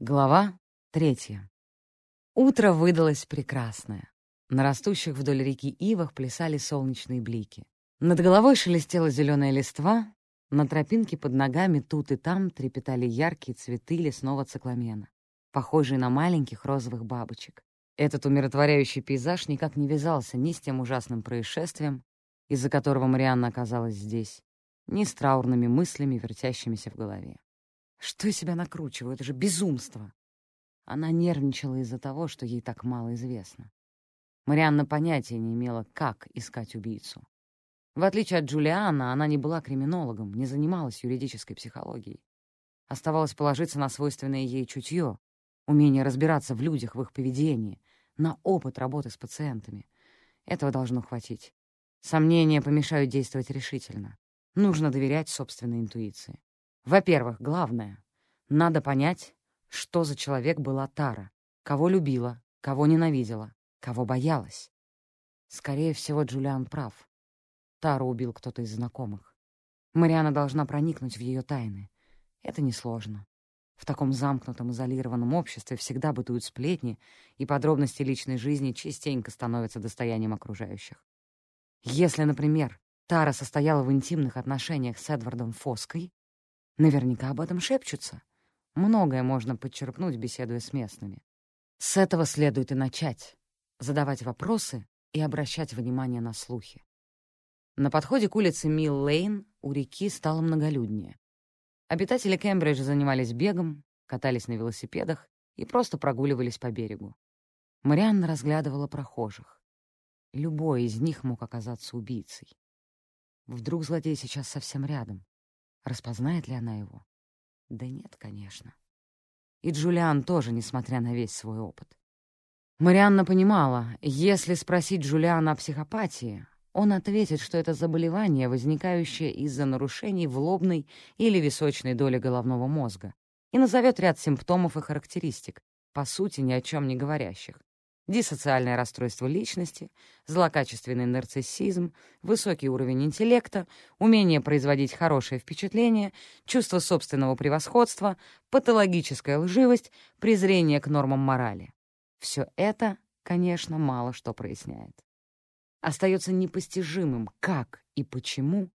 Глава третья. Утро выдалось прекрасное. На растущих вдоль реки ивах плясали солнечные блики. Над головой шелестела зеленая листва, на тропинке под ногами тут и там трепетали яркие цветы лесного цикламена, похожие на маленьких розовых бабочек. Этот умиротворяющий пейзаж никак не вязался ни с тем ужасным происшествием, из-за которого Марианна оказалась здесь, ни с траурными мыслями, вертящимися в голове. Что я себя накручиваю? Это же безумство. Она нервничала из-за того, что ей так мало известно. Марианна понятия не имела, как искать убийцу. В отличие от Джулиана, она не была криминологом, не занималась юридической психологией. Оставалось положиться на свойственное ей чутье, умение разбираться в людях, в их поведении, на опыт работы с пациентами. Этого должно хватить. Сомнения помешают действовать решительно. Нужно доверять собственной интуиции. Во-первых, главное — надо понять, что за человек была Тара, кого любила, кого ненавидела, кого боялась. Скорее всего, Джулиан прав. Тару убил кто-то из знакомых. Мариана должна проникнуть в ее тайны. Это несложно. В таком замкнутом, изолированном обществе всегда бытуют сплетни, и подробности личной жизни частенько становятся достоянием окружающих. Если, например, Тара состояла в интимных отношениях с Эдвардом Фоской, Наверняка об этом шепчутся. Многое можно подчерпнуть, беседуя с местными. С этого следует и начать — задавать вопросы и обращать внимание на слухи. На подходе к улице Милл-Лейн у реки стало многолюднее. Обитатели Кембриджа занимались бегом, катались на велосипедах и просто прогуливались по берегу. Марианна разглядывала прохожих. Любой из них мог оказаться убийцей. Вдруг злодей сейчас совсем рядом. Распознает ли она его? Да нет, конечно. И Джулиан тоже, несмотря на весь свой опыт. Марианна понимала, если спросить Джулиана о психопатии, он ответит, что это заболевание, возникающее из-за нарушений в лобной или височной доли головного мозга, и назовет ряд симптомов и характеристик, по сути, ни о чем не говорящих диссоциальное расстройство личности, злокачественный нарциссизм, высокий уровень интеллекта, умение производить хорошее впечатление, чувство собственного превосходства, патологическая лживость, презрение к нормам морали. Все это, конечно, мало что проясняет. Остается непостижимым, как и почему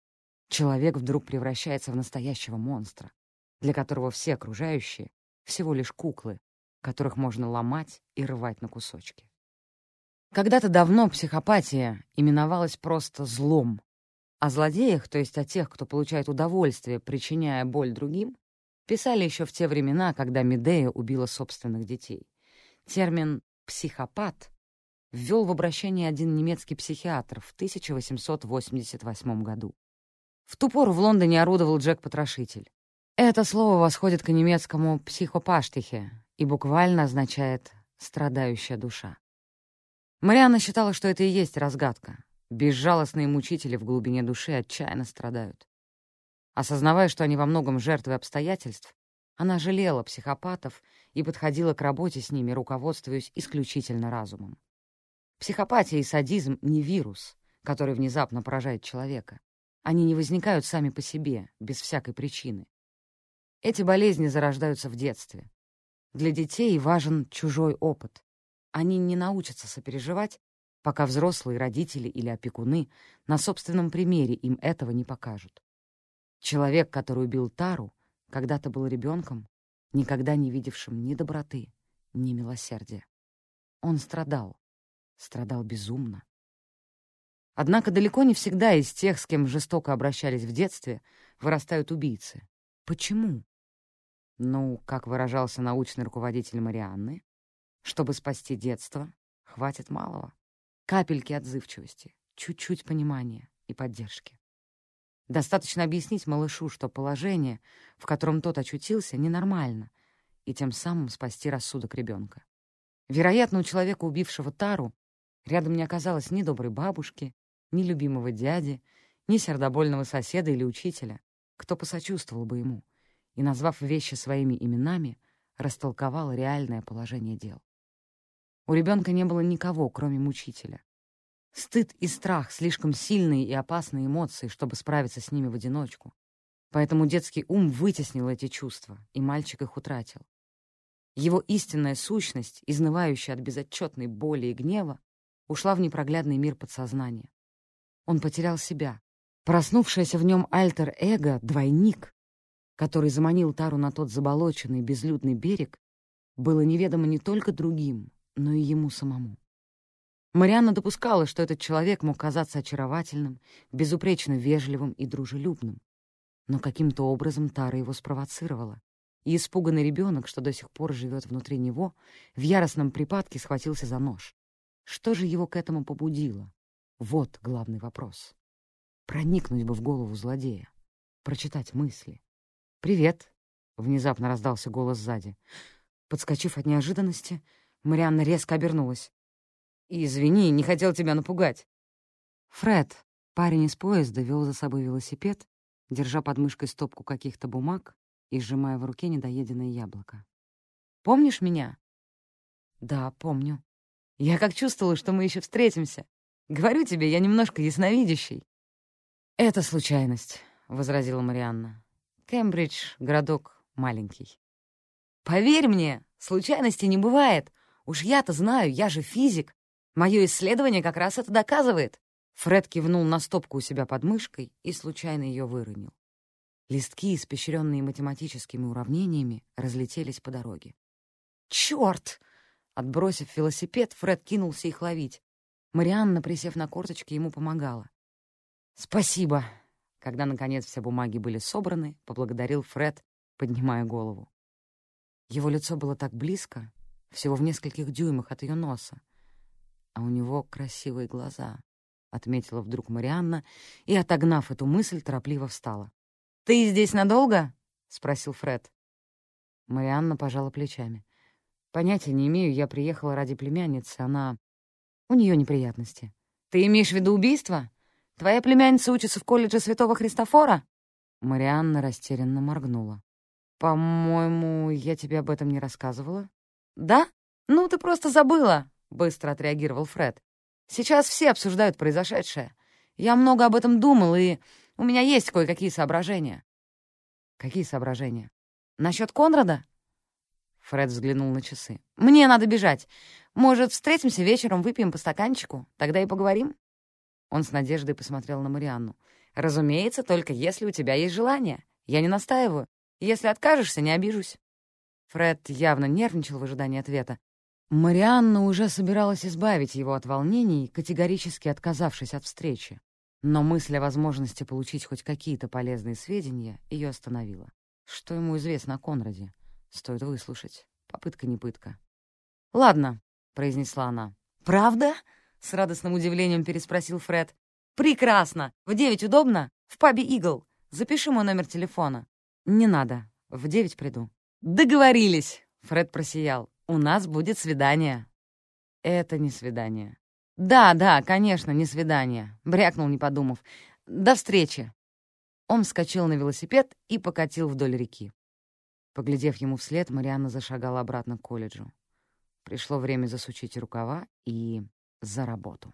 человек вдруг превращается в настоящего монстра, для которого все окружающие — всего лишь куклы, которых можно ломать и рвать на кусочки. Когда-то давно психопатия именовалась просто злом. О злодеях, то есть о тех, кто получает удовольствие, причиняя боль другим, писали еще в те времена, когда Медея убила собственных детей. Термин «психопат» ввел в обращение один немецкий психиатр в 1888 году. В ту пору в Лондоне орудовал Джек-потрошитель. Это слово восходит к немецкому «психопаштихе», и буквально означает «страдающая душа». Марианна считала, что это и есть разгадка. Безжалостные мучители в глубине души отчаянно страдают. Осознавая, что они во многом жертвы обстоятельств, она жалела психопатов и подходила к работе с ними, руководствуясь исключительно разумом. Психопатия и садизм — не вирус, который внезапно поражает человека. Они не возникают сами по себе, без всякой причины. Эти болезни зарождаются в детстве, для детей важен чужой опыт. Они не научатся сопереживать, пока взрослые родители или опекуны на собственном примере им этого не покажут. Человек, который убил Тару, когда-то был ребенком, никогда не видевшим ни доброты, ни милосердия. Он страдал, страдал безумно. Однако далеко не всегда из тех, с кем жестоко обращались в детстве, вырастают убийцы. Почему? Ну, как выражался научный руководитель Марианны, чтобы спасти детство, хватит малого. Капельки отзывчивости, чуть-чуть понимания и поддержки. Достаточно объяснить малышу, что положение, в котором тот очутился, ненормально, и тем самым спасти рассудок ребенка. Вероятно, у человека, убившего Тару, рядом не оказалось ни доброй бабушки, ни любимого дяди, ни сердобольного соседа или учителя, кто посочувствовал бы ему, и, назвав вещи своими именами, растолковал реальное положение дел. У ребенка не было никого, кроме мучителя. Стыд и страх — слишком сильные и опасные эмоции, чтобы справиться с ними в одиночку. Поэтому детский ум вытеснил эти чувства, и мальчик их утратил. Его истинная сущность, изнывающая от безотчетной боли и гнева, ушла в непроглядный мир подсознания. Он потерял себя. Проснувшаяся в нем альтер-эго — двойник, который заманил Тару на тот заболоченный безлюдный берег, было неведомо не только другим, но и ему самому. Марианна допускала, что этот человек мог казаться очаровательным, безупречно вежливым и дружелюбным. Но каким-то образом Тара его спровоцировала, и испуганный ребенок, что до сих пор живет внутри него, в яростном припадке схватился за нож. Что же его к этому побудило? Вот главный вопрос. Проникнуть бы в голову злодея, прочитать мысли. «Привет!» — внезапно раздался голос сзади. Подскочив от неожиданности, Марианна резко обернулась. «Извини, не хотел тебя напугать». Фред, парень из поезда, вел за собой велосипед, держа под мышкой стопку каких-то бумаг и сжимая в руке недоеденное яблоко. «Помнишь меня?» «Да, помню. Я как чувствовала, что мы еще встретимся. Говорю тебе, я немножко ясновидящий». «Это случайность», — возразила Марианна. «Кембридж — городок маленький». «Поверь мне, случайностей не бывает. Уж я-то знаю, я же физик. Мое исследование как раз это доказывает». Фред кивнул на стопку у себя под мышкой и случайно ее выронил. Листки, испещренные математическими уравнениями, разлетелись по дороге. «Черт!» Отбросив велосипед, Фред кинулся их ловить. Марианна, присев на корточки, ему помогала. «Спасибо!» Когда, наконец, все бумаги были собраны, поблагодарил Фред, поднимая голову. Его лицо было так близко, всего в нескольких дюймах от ее носа. А у него красивые глаза, — отметила вдруг Марианна, и, отогнав эту мысль, торопливо встала. «Ты здесь надолго?» — спросил Фред. Марианна пожала плечами. «Понятия не имею, я приехала ради племянницы, она... У нее неприятности». «Ты имеешь в виду убийство? Твоя племянница учится в колледже Святого Христофора?» Марианна растерянно моргнула. «По-моему, я тебе об этом не рассказывала?» «Да? Ну, ты просто забыла!» — быстро отреагировал Фред. «Сейчас все обсуждают произошедшее. Я много об этом думал, и у меня есть кое-какие соображения». «Какие соображения?» «Насчет Конрада?» Фред взглянул на часы. «Мне надо бежать. Может, встретимся вечером, выпьем по стаканчику? Тогда и поговорим?» Он с надеждой посмотрел на Марианну. «Разумеется, только если у тебя есть желание. Я не настаиваю. Если откажешься, не обижусь». Фред явно нервничал в ожидании ответа. Марианна уже собиралась избавить его от волнений, категорически отказавшись от встречи. Но мысль о возможности получить хоть какие-то полезные сведения ее остановила. Что ему известно о Конраде? Стоит выслушать. Попытка не пытка. «Ладно», — произнесла она. «Правда?» — с радостным удивлением переспросил Фред. «Прекрасно! В девять удобно? В пабе «Игл». Запиши мой номер телефона». «Не надо. В девять приду». «Договорились!» — Фред просиял. «У нас будет свидание». «Это не свидание». «Да, да, конечно, не свидание», — брякнул, не подумав. «До встречи». Он вскочил на велосипед и покатил вдоль реки. Поглядев ему вслед, Марианна зашагала обратно к колледжу. Пришло время засучить рукава и за работу.